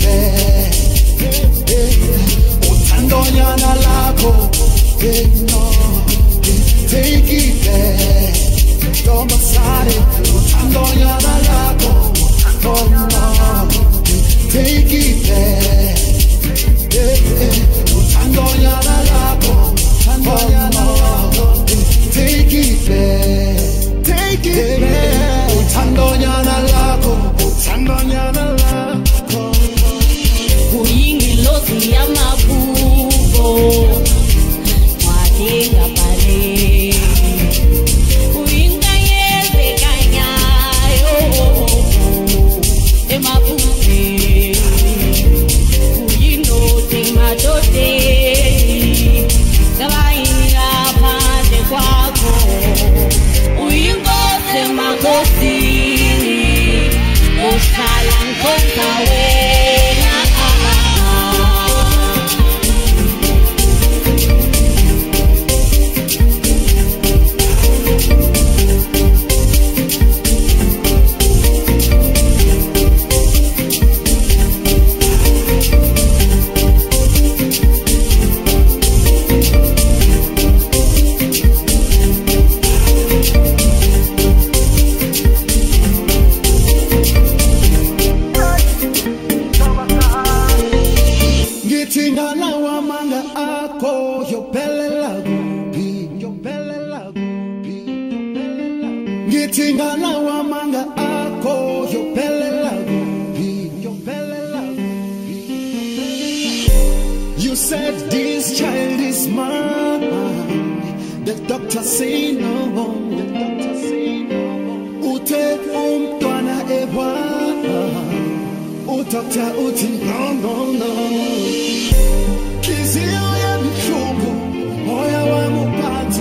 take it back. Uthandonyana lakho, eh, no. take it back. Ntombazane, uthandonyana lakho, oh no. take it back. Eh, eh, uthandonyana lakho, oh no. take it. Take it back. Uthandonyana lakho, uthandonyana akho yophelela kuphi yophelela kuphi you said this child is mine. The doctor say no the doctor say no uthe umntwana ebwana udoktar uthi no no no. Kizio ya michungu moya wangu pati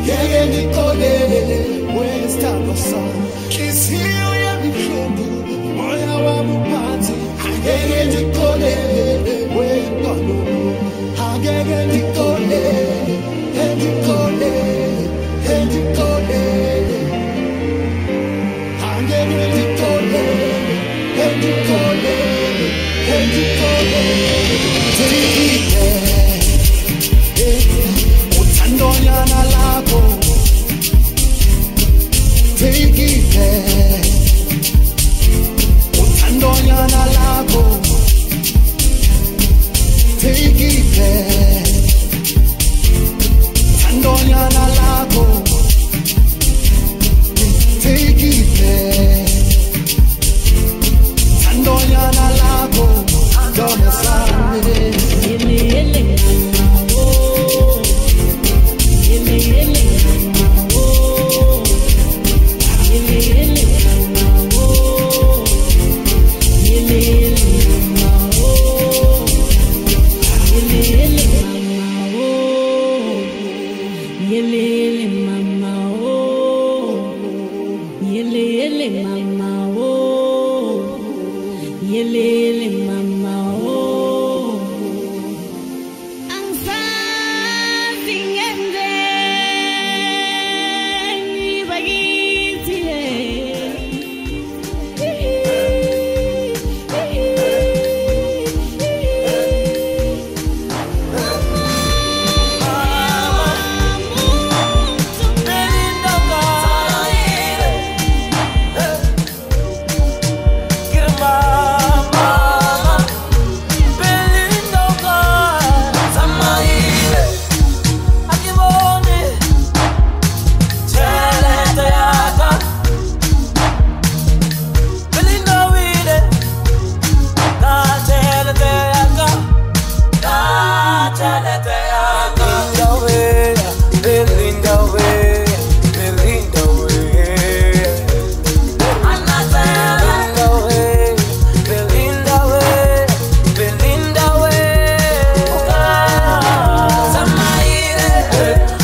Ngeke nikolele westava sana. Kizio ya michungu moya wangu pati Ngeke nikolele westava Ngeke nikolele uthandonyana it.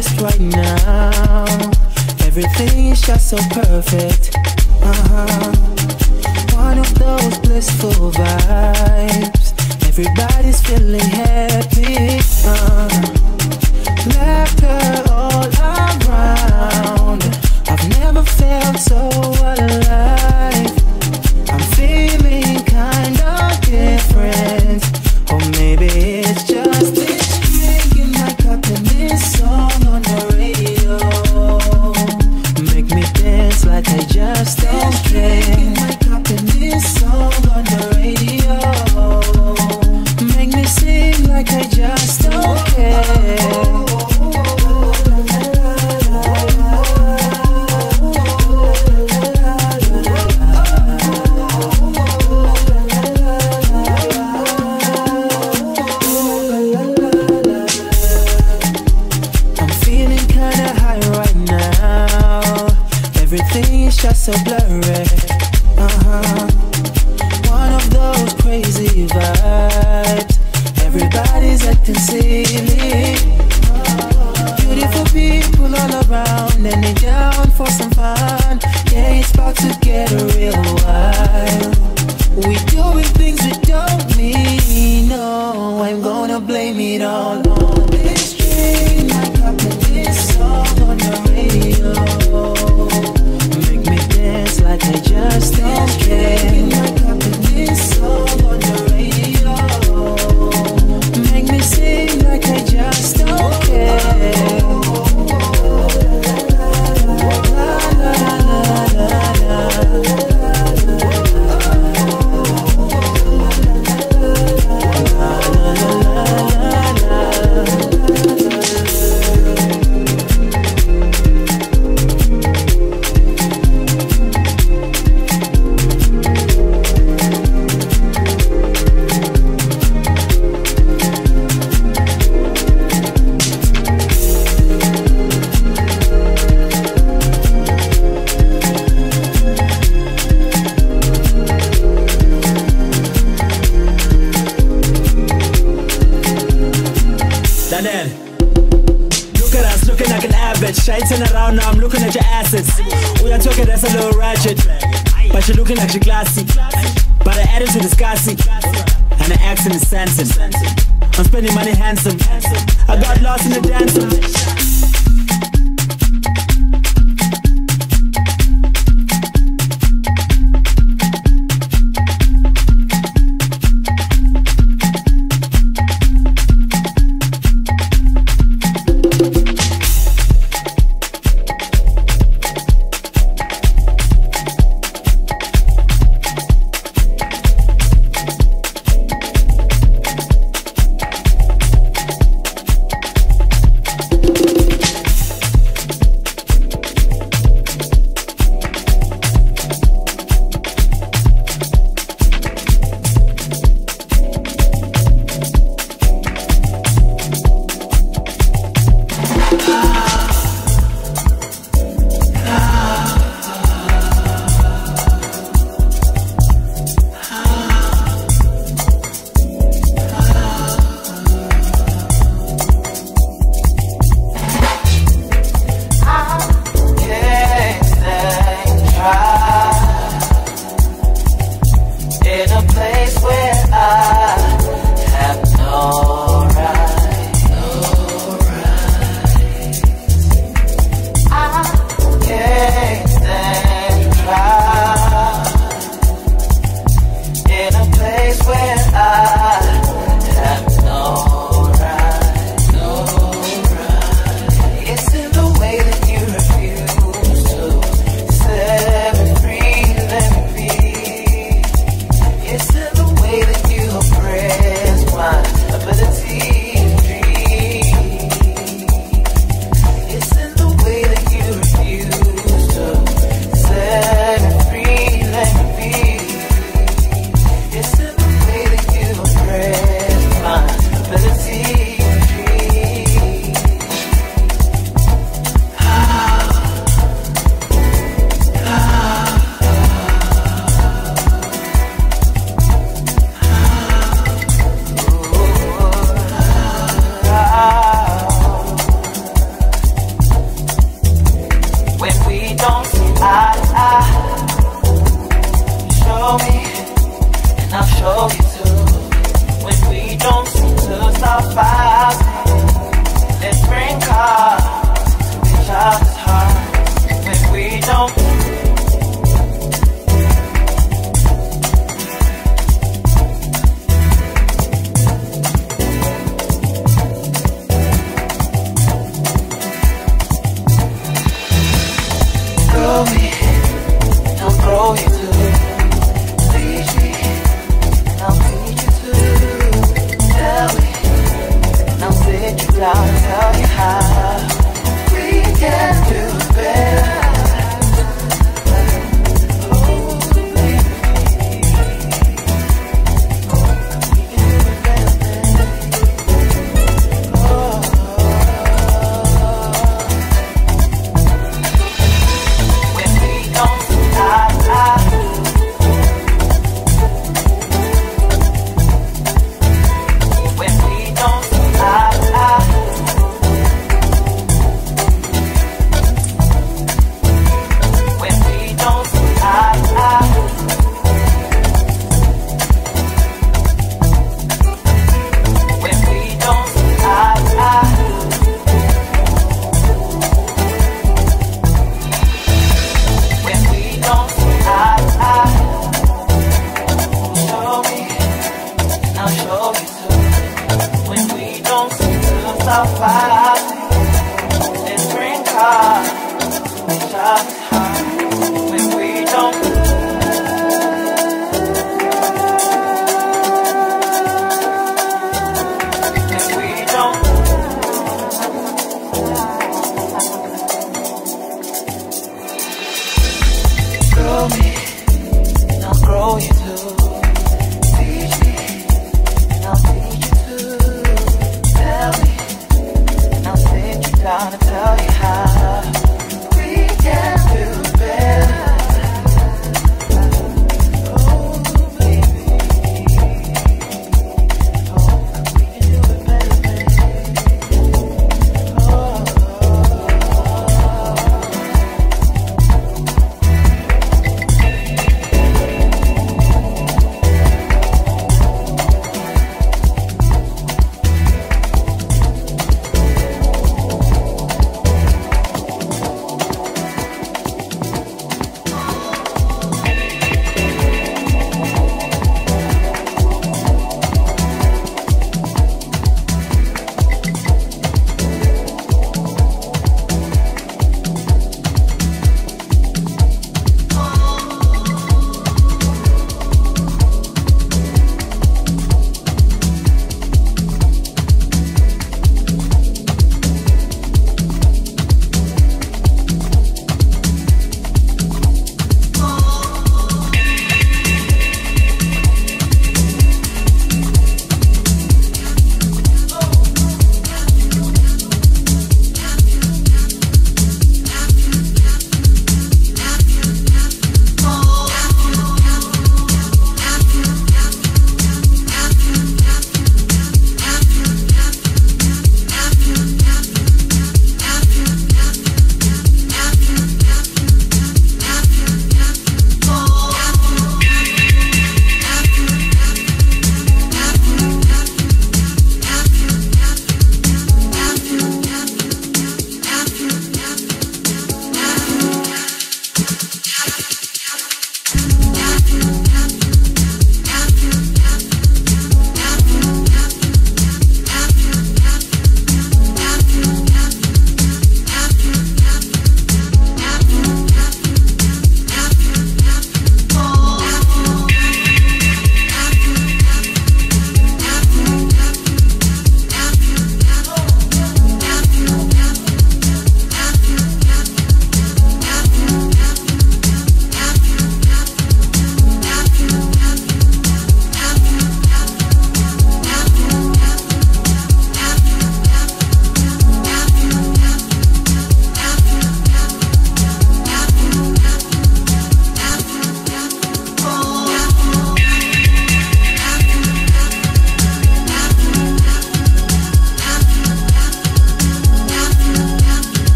best right now. Everything is just so perfect. Uh-huh. One of those blissful vibes. Everybody's feeling happy. Uh-huh. Laughter all around. I've never felt so alive. I'm feeling kind of.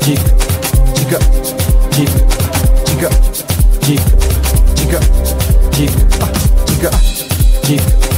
chica, chica, chica, chica, chica, chica, chica, chica.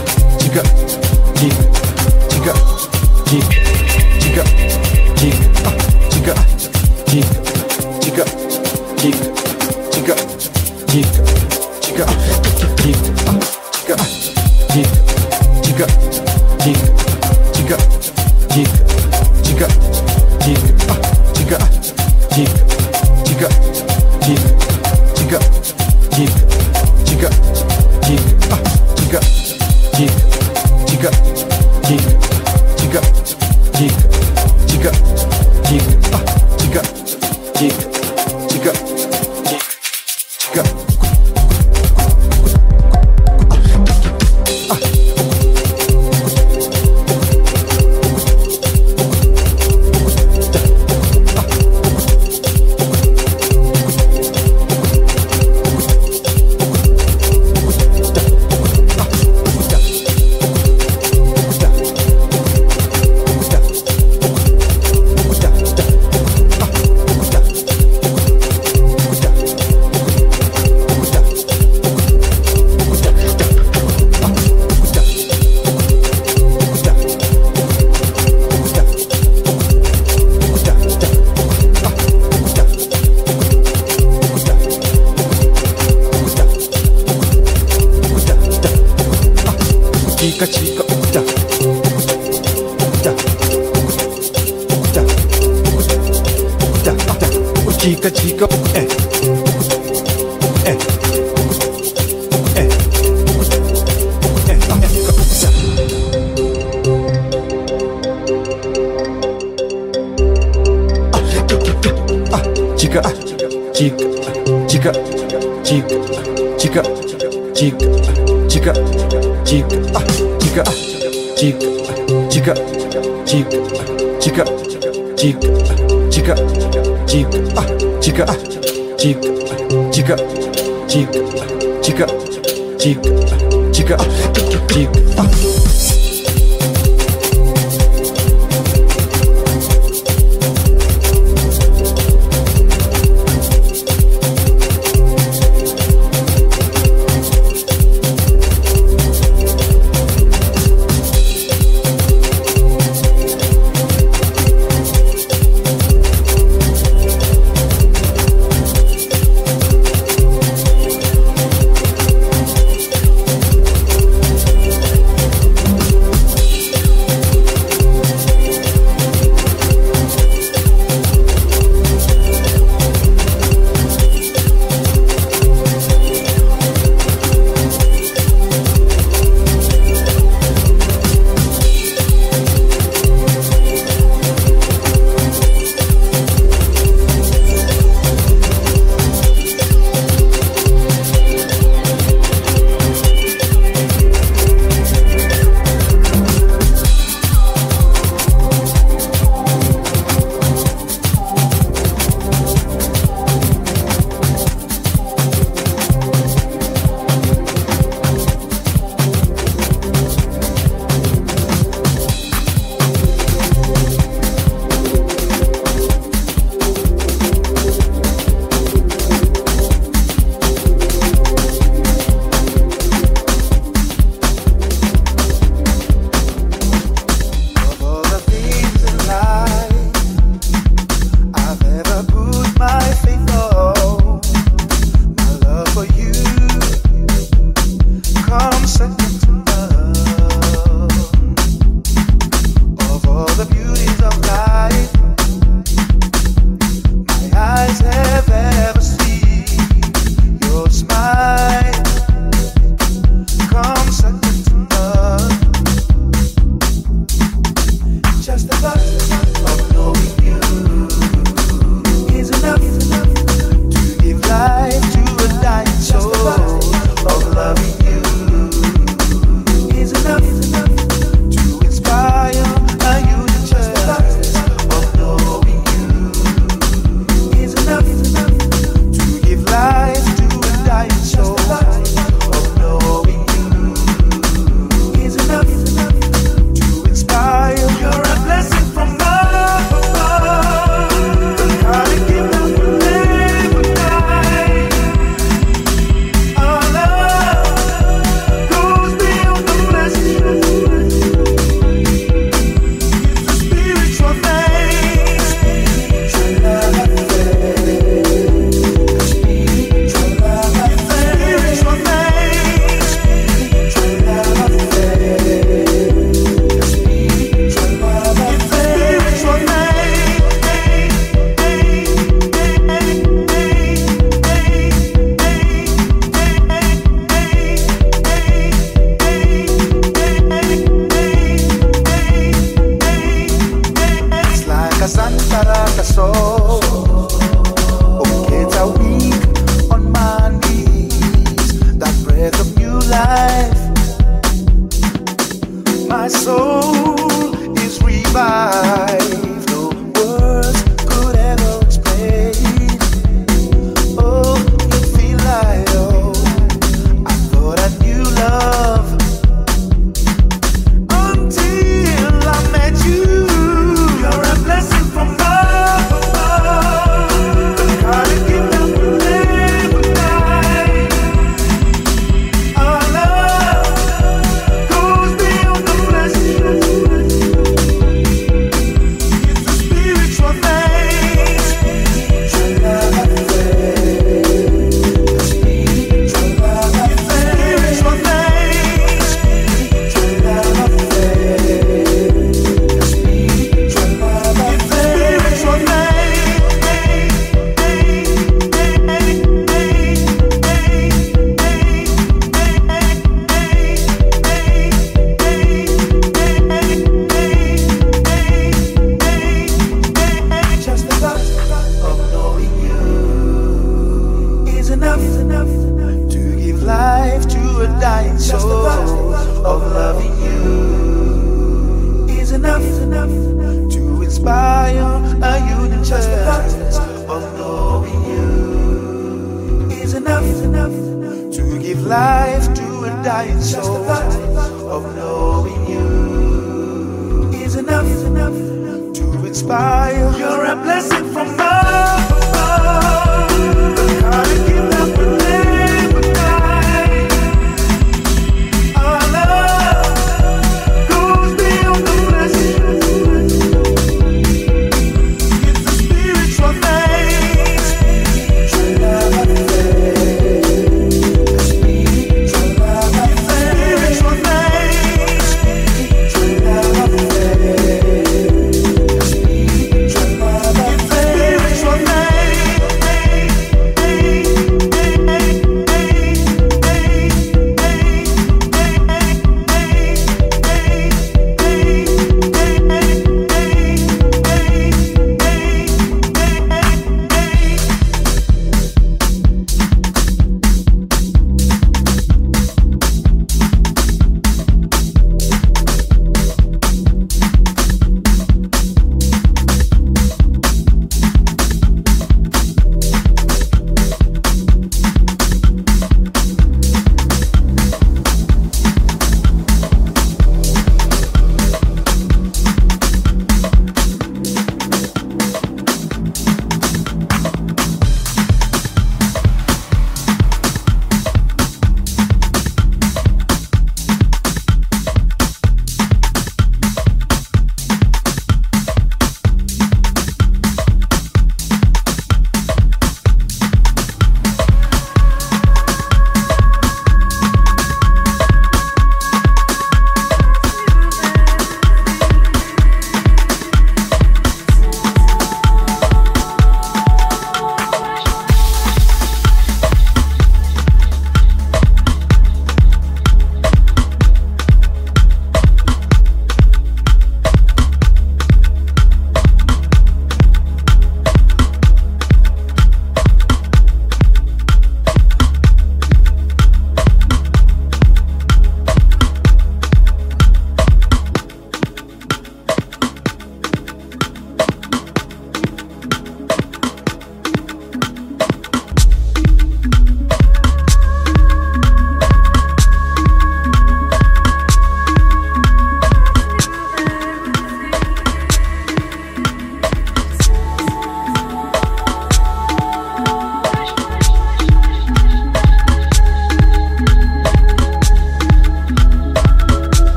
chica, chica, chica, chica, chica, chica, chica, chica, chica, chica, chica, chica, chica, chica, chica, chica.